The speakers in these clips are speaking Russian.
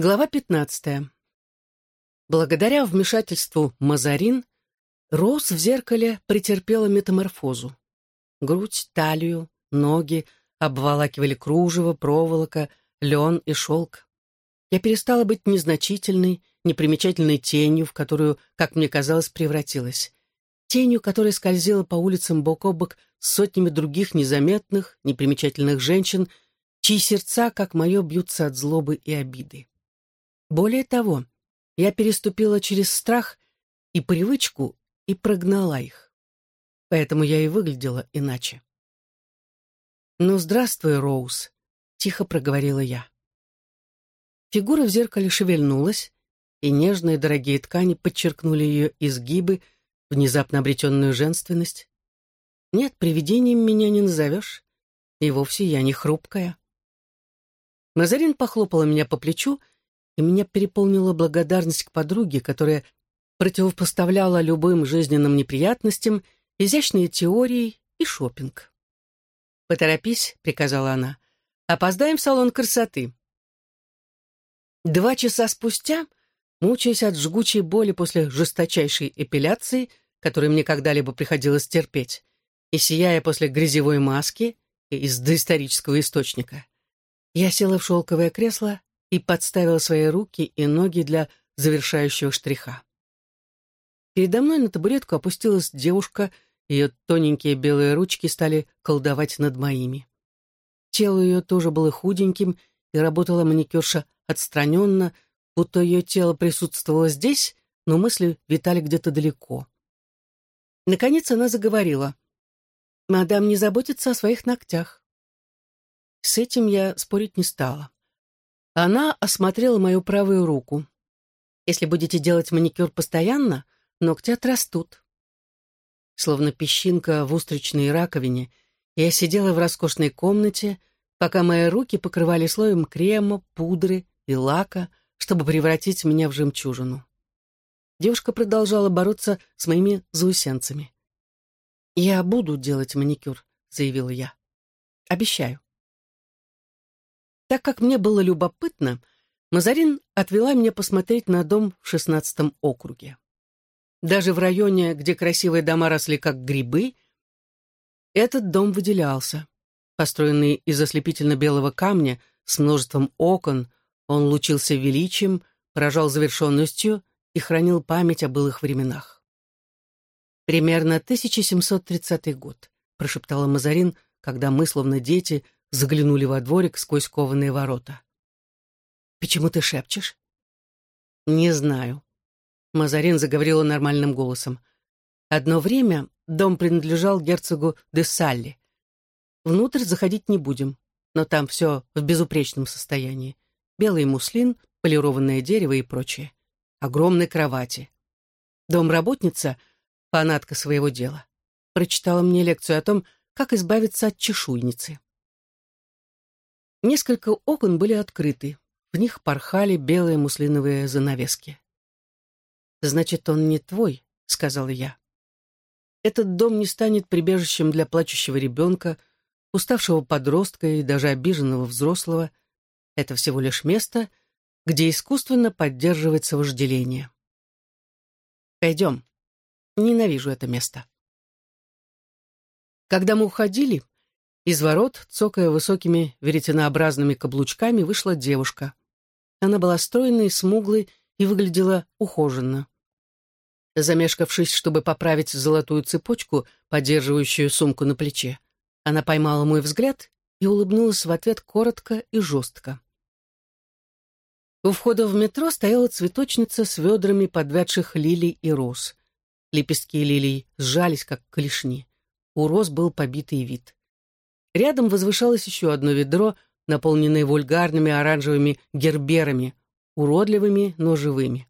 Глава 15. Благодаря вмешательству Мазарин, Роуз в зеркале претерпела метаморфозу. Грудь, талию, ноги обволакивали кружево, проволока, лен и шелк. Я перестала быть незначительной, непримечательной тенью, в которую, как мне казалось, превратилась. Тенью, которая скользила по улицам бок о бок с сотнями других незаметных, непримечательных женщин, чьи сердца, как мое, бьются от злобы и обиды. Более того, я переступила через страх и привычку и прогнала их. Поэтому я и выглядела иначе. «Ну, здравствуй, Роуз», — тихо проговорила я. Фигура в зеркале шевельнулась, и нежные дорогие ткани подчеркнули ее изгибы, внезапно обретенную женственность. Нет, привидением меня не назовешь, и вовсе я не хрупкая. Мазарин похлопала меня по плечу и меня переполнила благодарность к подруге, которая противопоставляла любым жизненным неприятностям изящные теории и шопинг. «Поторопись», — приказала она, — «опоздаем в салон красоты». Два часа спустя, мучаясь от жгучей боли после жесточайшей эпиляции, которую мне когда-либо приходилось терпеть, и сияя после грязевой маски из доисторического источника, я села в шелковое кресло и подставила свои руки и ноги для завершающего штриха. Передо мной на табуретку опустилась девушка, ее тоненькие белые ручки стали колдовать над моими. Тело ее тоже было худеньким, и работала маникюрша отстраненно, будто ее тело присутствовало здесь, но мысли витали где-то далеко. Наконец она заговорила. «Мадам не заботится о своих ногтях». С этим я спорить не стала. Она осмотрела мою правую руку. «Если будете делать маникюр постоянно, ногти отрастут». Словно песчинка в устричной раковине, я сидела в роскошной комнате, пока мои руки покрывали слоем крема, пудры и лака, чтобы превратить меня в жемчужину. Девушка продолжала бороться с моими заусенцами. «Я буду делать маникюр», — заявила я. «Обещаю». Так как мне было любопытно, Мазарин отвела меня посмотреть на дом в шестнадцатом округе. Даже в районе, где красивые дома росли как грибы, этот дом выделялся. Построенный из ослепительно-белого камня с множеством окон, он лучился величием, поражал завершенностью и хранил память о былых временах. «Примерно 1730 год», — прошептала Мазарин, когда мы, словно дети, — заглянули во дворик сквозь кованые ворота. «Почему ты шепчешь?» «Не знаю». Мазарин заговорила нормальным голосом. «Одно время дом принадлежал герцогу де Салли. Внутрь заходить не будем, но там все в безупречном состоянии. Белый муслин, полированное дерево и прочее. Огромные кровати. Домработница, фанатка своего дела, прочитала мне лекцию о том, как избавиться от чешуйницы. Несколько окон были открыты. В них порхали белые муслиновые занавески. «Значит, он не твой», — сказала я. «Этот дом не станет прибежищем для плачущего ребенка, уставшего подростка и даже обиженного взрослого. Это всего лишь место, где искусственно поддерживается вожделение. Пойдем. Ненавижу это место». Когда мы уходили, из ворот, цокая высокими веретенообразными каблучками, вышла девушка. Она была стройной, смуглой и выглядела ухоженно. Замешкавшись, чтобы поправить золотую цепочку, поддерживающую сумку на плече, она поймала мой взгляд и улыбнулась в ответ коротко и жестко. У входа в метро стояла цветочница с ведрами подвядших лилий и роз. Лепестки лилий сжались, как клешни. У роз был побитый вид. Рядом возвышалось еще одно ведро, наполненное вульгарными оранжевыми герберами, уродливыми, но живыми.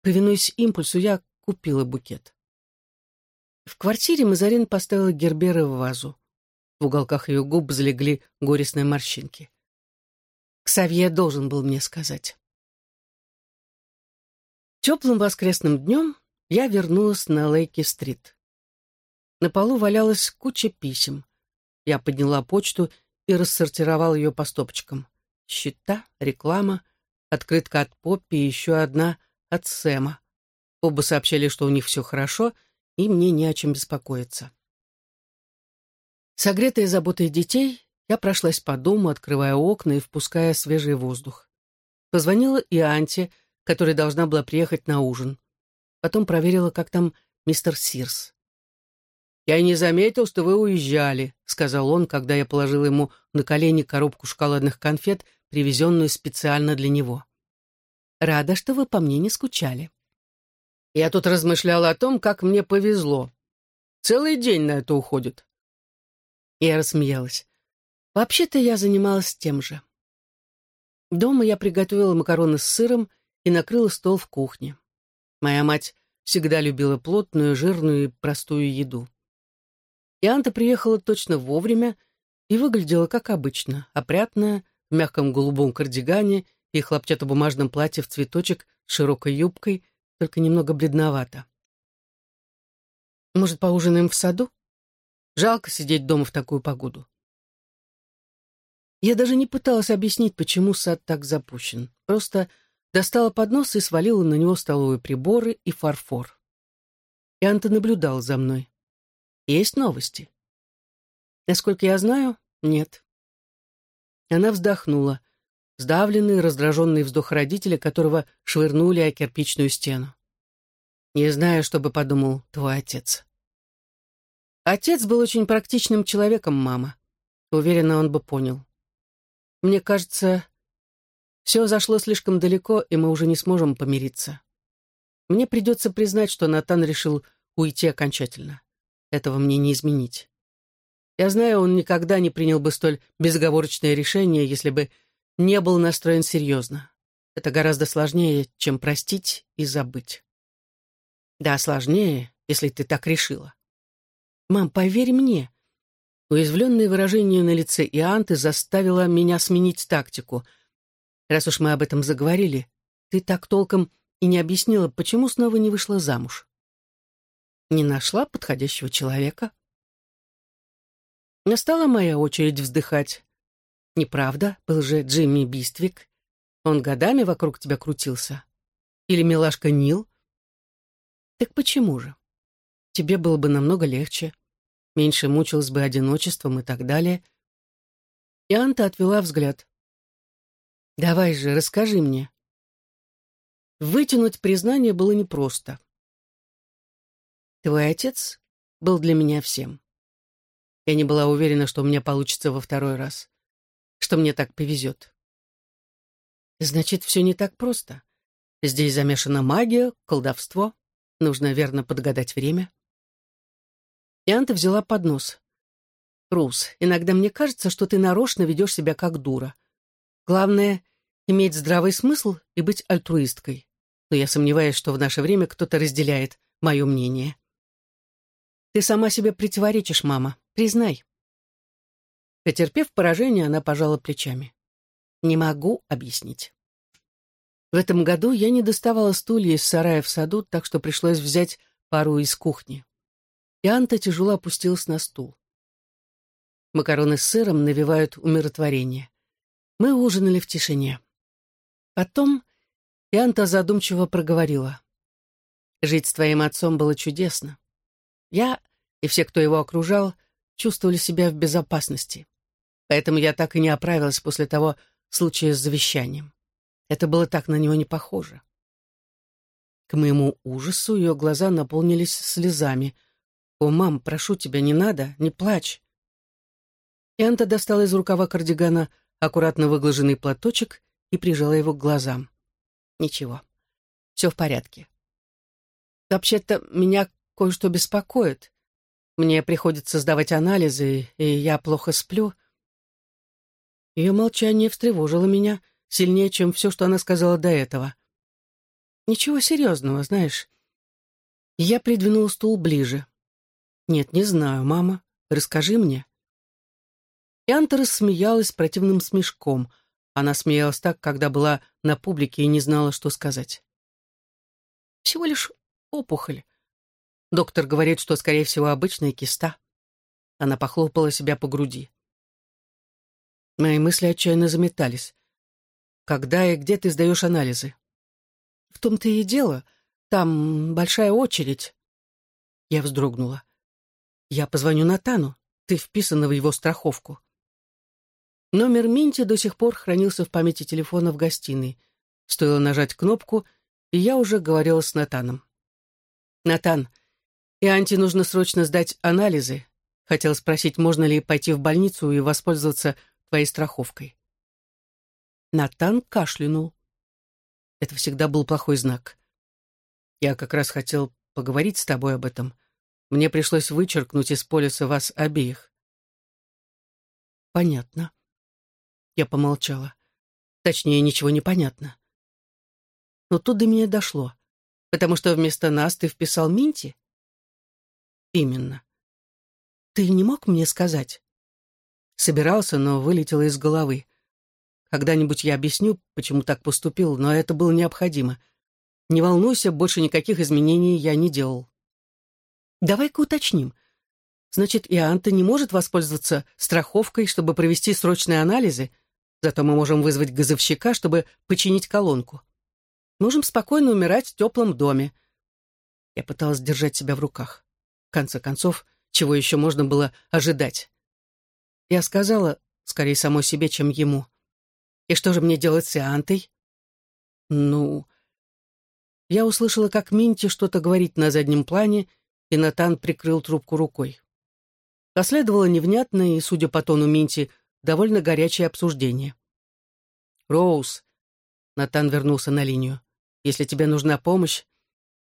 Повинуясь импульсу, я купила букет. В квартире Мазарин поставила герберы в вазу. В уголках ее губ залегли горестные морщинки. Ксавье должен был мне сказать. Теплым воскресным днем я вернулась на Лейки-стрит. На полу валялась куча писем. Я подняла почту и рассортировал ее по стопочкам. Счета, реклама, открытка от Поппи и еще одна от Сэма. Оба сообщали, что у них все хорошо, и мне не о чем беспокоиться. Согретая заботой детей, я прошлась по дому, открывая окна и впуская свежий воздух. Позвонила и Анте, которая должна была приехать на ужин. Потом проверила, как там мистер Сирс. «Я не заметил, что вы уезжали», — сказал он, когда я положил ему на колени коробку шоколадных конфет, привезенную специально для него. «Рада, что вы по мне не скучали». Я тут размышляла о том, как мне повезло. Целый день на это уходит. Я рассмеялась. Вообще-то я занималась тем же. Дома я приготовила макароны с сыром и накрыла стол в кухне. Моя мать всегда любила плотную, жирную и простую еду. И Анта приехала точно вовремя и выглядела как обычно, опрятная, в мягком голубом кардигане и хлопчатобумажном платье в цветочек с широкой юбкой, только немного бледновато. «Может, поужинаем в саду? Жалко сидеть дома в такую погоду». Я даже не пыталась объяснить, почему сад так запущен. Просто достала поднос и свалила на него столовые приборы и фарфор. И Анта наблюдал за мной. Есть новости? Насколько я знаю, нет. Она вздохнула. Сдавленный, раздраженный вздох родителя, которого швырнули о кирпичную стену. Не знаю, что бы подумал твой отец. Отец был очень практичным человеком, мама. Уверена, он бы понял. Мне кажется, все зашло слишком далеко, и мы уже не сможем помириться. Мне придется признать, что Натан решил уйти окончательно. Этого мне не изменить. Я знаю, он никогда не принял бы столь безоговорочное решение, если бы не был настроен серьезно. Это гораздо сложнее, чем простить и забыть. Да, сложнее, если ты так решила. Мам, поверь мне. Уязвленное выражение на лице Ианты заставило меня сменить тактику. Раз уж мы об этом заговорили, ты так толком и не объяснила, почему снова не вышла замуж. Не нашла подходящего человека? Настала моя очередь вздыхать. Неправда, был же Джимми Биствик. Он годами вокруг тебя крутился. Или милашка Нил. Так почему же? Тебе было бы намного легче. Меньше мучилась бы одиночеством и так далее. И Анта отвела взгляд. «Давай же, расскажи мне». Вытянуть признание было непросто. Твой отец был для меня всем. Я не была уверена, что у меня получится во второй раз, что мне так повезет. Значит, все не так просто. Здесь замешана магия, колдовство. Нужно верно подгадать время. Янта взяла поднос. «Рус, иногда мне кажется, что ты нарочно ведешь себя как дура. Главное — иметь здравый смысл и быть альтруисткой. Но я сомневаюсь, что в наше время кто-то разделяет мое мнение». Ты сама себе противоречишь, мама. Признай. Потерпев поражение, она пожала плечами. Не могу объяснить. В этом году я не доставала стулья из сарая в саду, так что пришлось взять пару из кухни. И Анта тяжело опустилась на стул. Макароны с сыром навевают умиротворение. Мы ужинали в тишине. Потом Янта задумчиво проговорила. «Жить с твоим отцом было чудесно. Я и все, кто его окружал, чувствовали себя в безопасности. Поэтому я так и не оправилась после того случая с завещанием. Это было так на него не похоже. К моему ужасу ее глаза наполнились слезами. «О, мам, прошу тебя, не надо, не плачь». Энта достала из рукава кардигана аккуратно выглаженный платочек и прижала его к глазам. «Ничего, все в порядке. Вообще-то меня кое-что беспокоит. Мне приходится сдавать анализы, и я плохо сплю. Ее молчание встревожило меня сильнее, чем все, что она сказала до этого. Ничего серьезного, знаешь. Я придвинул стул ближе. Нет, не знаю, мама. Расскажи мне. Янта рассмеялась противным смешком. Она смеялась так, когда была на публике и не знала, что сказать. Всего лишь опухоль. Доктор говорит, что, скорее всего, обычная киста. Она похлопала себя по груди. Мои мысли отчаянно заметались. когда и где ты сдаешь анализы?» «В том-то и дело. Там большая очередь». Я вздрогнула. «Я позвоню Натану. Ты вписана в его страховку». Номер Минти до сих пор хранился в памяти телефона в гостиной. Стоило нажать кнопку, и я уже говорила с Натаном. «Натан, и Анти нужно срочно сдать анализы. Хотел спросить, можно ли пойти в больницу и воспользоваться твоей страховкой». Натан кашлянул. Это всегда был плохой знак. «Я как раз хотел поговорить с тобой об этом. Мне пришлось вычеркнуть из полиса вас обеих». «Понятно». Я помолчала. Точнее, ничего не понятно. Но тут до меня дошло. Потому что вместо нас ты вписал Минти? Именно. Ты не мог мне сказать? Собирался, но вылетело из головы. Когда-нибудь я объясню, почему так поступил, но это было необходимо. Не волнуйся, больше никаких изменений я не делал. Давай-ка уточним. Значит, и Анта не может воспользоваться страховкой, чтобы провести срочные анализы, Зато мы можем вызвать газовщика, чтобы починить колонку. Можем спокойно умирать в теплом доме. Я пыталась держать себя в руках. Конце концов, чего еще можно было ожидать? Я сказала, скорее самой себе, чем ему. И что же мне делать с Иантой? Ну... Я услышала, как Минти что-то говорит на заднем плане, и Натан прикрыл трубку рукой. Последовало невнятное и, судя по тону Минти, довольно горячее обсуждение. «Роуз», — Натан вернулся на линию, — «если тебе нужна помощь...»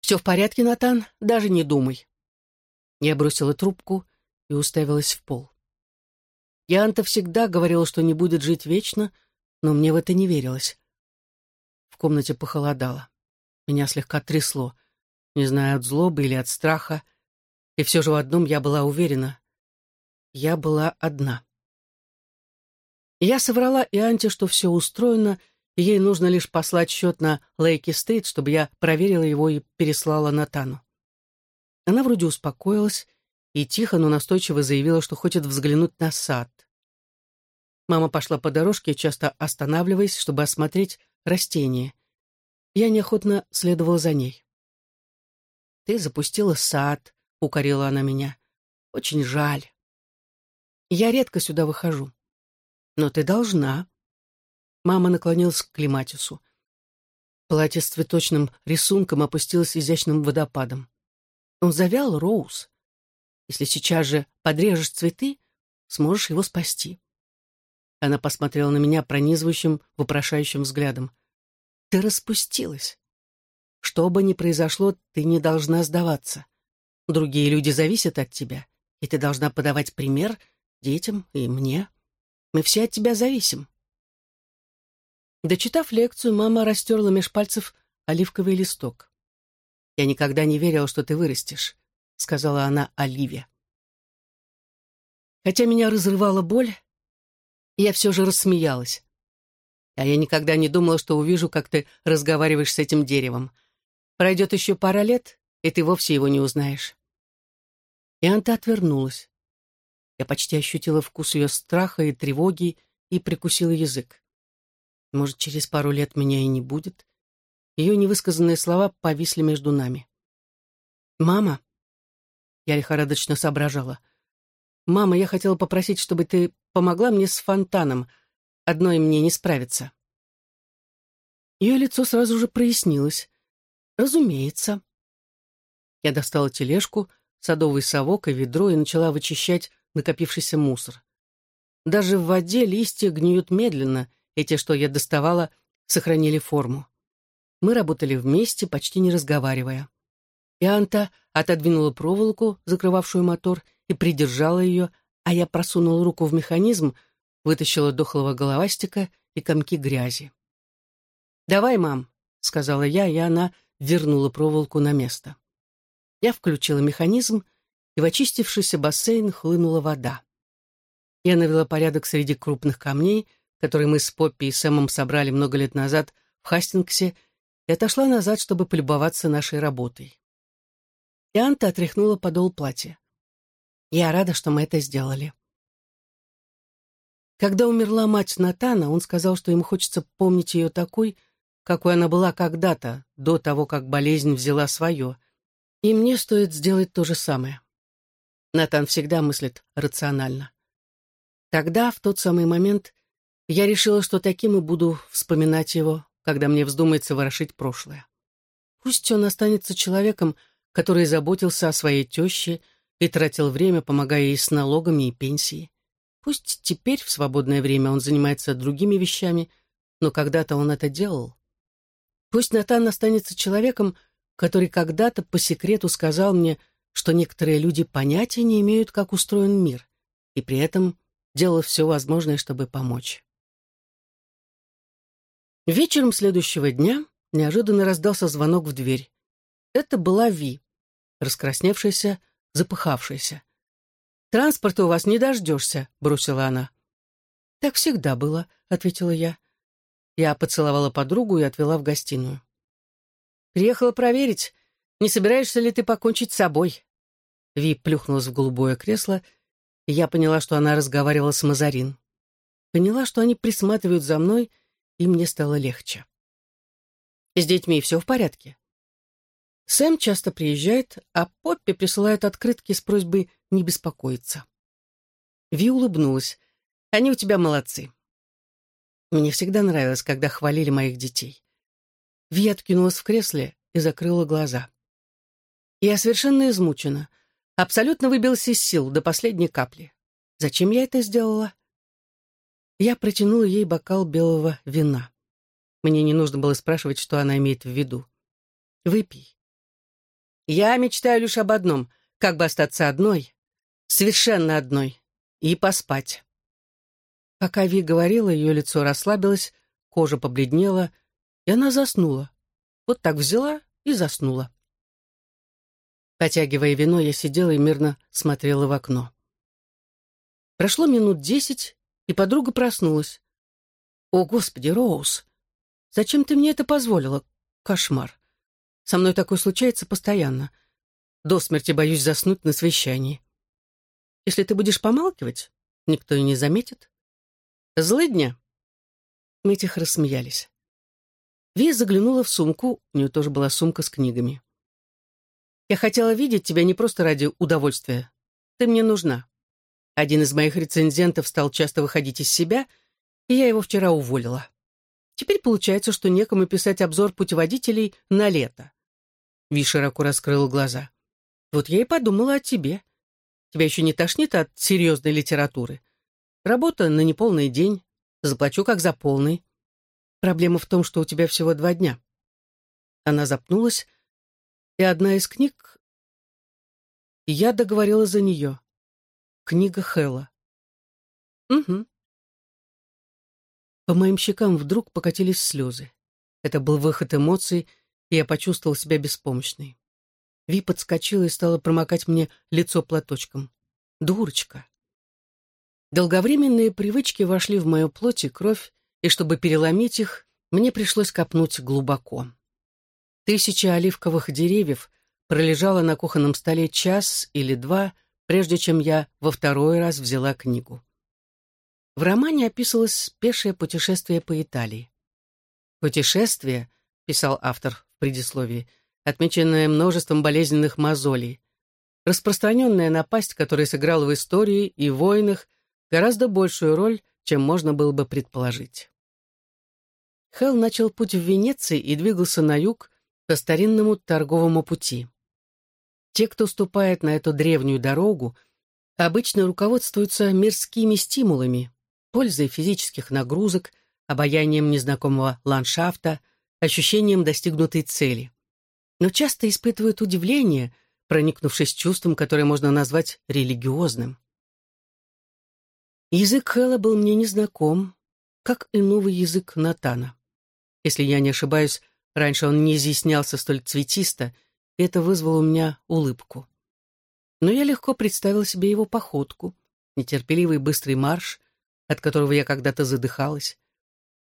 «Все в порядке, Натан, даже не думай». Я бросила трубку и уставилась в пол. Янта всегда говорила, что не будет жить вечно, но мне в это не верилось. В комнате похолодало. Меня слегка трясло. Не знаю, от злобы или от страха. И все же в одном я была уверена. Я была одна. Я соврала и что все устроено, и ей нужно лишь послать счет на Лейки-стрит, чтобы я проверила его и переслала Натану. Она вроде успокоилась и тихо, но настойчиво заявила, что хочет взглянуть на сад. Мама пошла по дорожке, часто останавливаясь, чтобы осмотреть растения. Я неохотно следовала за ней. «Ты запустила сад», — укорила она меня. «Очень жаль. Я редко сюда выхожу. Но ты должна. Мама наклонилась к Климатису. Платье с цветочным рисунком опустилось изящным водопадом. Он завял, Роуз. Если сейчас же подрежешь цветы, сможешь его спасти. Она посмотрела на меня пронизывающим, вопрошающим взглядом. Ты распустилась. Что бы ни произошло, ты не должна сдаваться. Другие люди зависят от тебя, и ты должна подавать пример детям и мне. Мы все от тебя зависим. Дочитав лекцию, мама растерла меж пальцев оливковый листок. «Я никогда не верила, что ты вырастешь», — сказала она Оливе. Хотя меня разрывала боль, я все же рассмеялась. А я никогда не думала, что увижу, как ты разговариваешь с этим деревом. Пройдет еще пара лет, и ты вовсе его не узнаешь. И Анта отвернулась. Я почти ощутила вкус ее страха и тревоги и прикусила язык. Может, через пару лет меня и не будет? Ее невысказанные слова повисли между нами. «Мама?» Я лихорадочно соображала. «Мама, я хотела попросить, чтобы ты помогла мне с фонтаном. Одной мне не справиться». Ее лицо сразу же прояснилось. «Разумеется». Я достала тележку, садовый совок и ведро и начала вычищать накопившийся мусор. Даже в воде листья гниют медленно, эти, что я доставала, сохранили форму. Мы работали вместе, почти не разговаривая. И Анта отодвинула проволоку, закрывавшую мотор, и придержала ее, а я просунула руку в механизм, вытащила дохлого головастика и комки грязи. «Давай, мам», — сказала я, и она вернула проволоку на место. Я включила механизм, и в очистившийся бассейн хлынула вода. Я навела порядок среди крупных камней, которые мы с Поппи и Сэмом собрали много лет назад в Хастингсе, и отошла назад, чтобы полюбоваться нашей работой. И Анта отряхнула подол платья. Я рада, что мы это сделали. Когда умерла мать Натана, он сказал, что ему хочется помнить ее такой, какой она была когда-то, до того, как болезнь взяла свое. И мне стоит сделать то же самое. Натан всегда мыслит рационально. Тогда, в тот самый момент, я решила, что таким и буду вспоминать его, когда мне вздумается ворошить прошлое. Пусть он останется человеком, который заботился о своей теще и тратил время, помогая ей с налогами и пенсией. Пусть теперь в свободное время он занимается другими вещами, но когда-то он это делал. Пусть Натан останется человеком, который когда-то по секрету сказал мне, что некоторые люди понятия не имеют, как устроен мир, и при этом делал все возможное, чтобы помочь. Вечером следующего дня неожиданно раздался звонок в дверь. Это была Ви, раскрасневшаяся, запыхавшаяся. «Транспорта у вас не дождешься», — бросила она. «Так всегда было», — ответила я. Я поцеловала подругу и отвела в гостиную. «Приехала проверить, не собираешься ли ты покончить с собой?» Ви плюхнулась в голубое кресло, и я поняла, что она разговаривала с Мазарин. Поняла, что они присматривают за мной, и мне стало легче. «С детьми все в порядке?» Сэм часто приезжает, а Поппи присылает открытки с просьбой не беспокоиться. Ви улыбнулась. «Они у тебя молодцы». Мне всегда нравилось, когда хвалили моих детей. Ви откинулась в кресле и закрыла глаза. Я совершенно измучена. Абсолютно выбился из сил до последней капли. Зачем я это сделала? Я протянула ей бокал белого вина. Мне не нужно было спрашивать, что она имеет в виду. «Выпей». Я мечтаю лишь об одном — как бы остаться одной, совершенно одной, и поспать. Пока Ви говорила, ее лицо расслабилось, кожа побледнела, и она заснула. Вот так взяла и заснула. Потягивая вино, я сидела и мирно смотрела в окно. Прошло минут десять, и подруга проснулась. «О, Господи, Роуз! Зачем ты мне это позволила? Кошмар! Со мной такое случается постоянно. До смерти боюсь заснуть на совещании. Если ты будешь помалкивать, никто и не заметит. Злыдня!» Мы тихо рассмеялись. Ви заглянула в сумку, у нее тоже была сумка с книгами. Я хотела видеть тебя не просто ради удовольствия. Ты мне нужна. Один из моих рецензентов стал часто выходить из себя, и я его вчера уволила. Теперь получается, что некому писать обзор путеводителей на лето. Ви широко раскрыла глаза. Вот я и подумала о тебе. Тебя еще не тошнит от серьезной литературы? Работа на неполный день. Заплачу как за полный. Проблема в том, что у тебя всего два дня. Она запнулась, и одна из книг... Я договорила за нее. Книга Хэлла. Угу. По моим щекам вдруг покатились слезы. Это был выход эмоций, и я почувствовал себя беспомощной. Ви подскочила и стала промокать мне лицо платочком. Дурочка. Долговременные привычки вошли в мою плоть и кровь, и чтобы переломить их, мне пришлось копнуть глубоко. Тысяча оливковых деревьев пролежала на кухонном столе час или два, прежде чем я во второй раз взяла книгу. В романе описывалось пешее путешествие по Италии. «Путешествие», — писал автор в предисловии, отмеченное множеством болезненных мозолей, распространенная напасть, которая сыграла в истории и войнах гораздо большую роль, чем можно было бы предположить. Хелл начал путь в Венеции и двигался на юг, по старинному торговому пути. Те, кто ступает на эту древнюю дорогу, обычно руководствуются мирскими стимулами, пользой физических нагрузок, обаянием незнакомого ландшафта, ощущением достигнутой цели. Но часто испытывают удивление, проникнувшись чувством, которое можно назвать религиозным. Язык Хэлла был мне незнаком, как и новый язык Натана. Если я не ошибаюсь, Раньше он не изъяснялся столь цветисто, и это вызвало у меня улыбку. Но я легко представил себе его походку, нетерпеливый быстрый марш, от которого я когда-то задыхалась.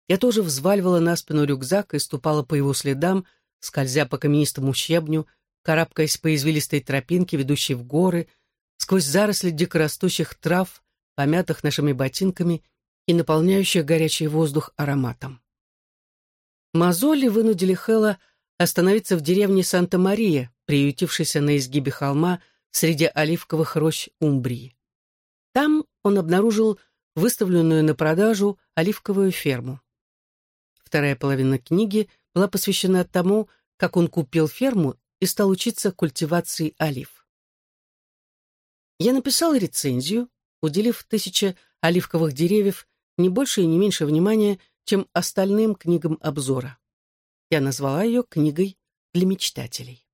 Я тоже взваливала на спину рюкзак и ступала по его следам, скользя по каменистому щебню, карабкаясь по извилистой тропинке, ведущей в горы, сквозь заросли дикорастущих трав, помятых нашими ботинками, и наполняющих горячий воздух ароматом. Мозоли вынудили Хэлла остановиться в деревне Санта-Мария, приютившейся на изгибе холма среди оливковых рощ Умбрии. Там он обнаружил выставленную на продажу оливковую ферму. Вторая половина книги была посвящена тому, как он купил ферму и стал учиться культивации олив. Я написал рецензию, уделив тысяче оливковых деревьев не больше и не меньше внимания, чем остальным книгам обзора. Я назвала ее книгой для мечтателей.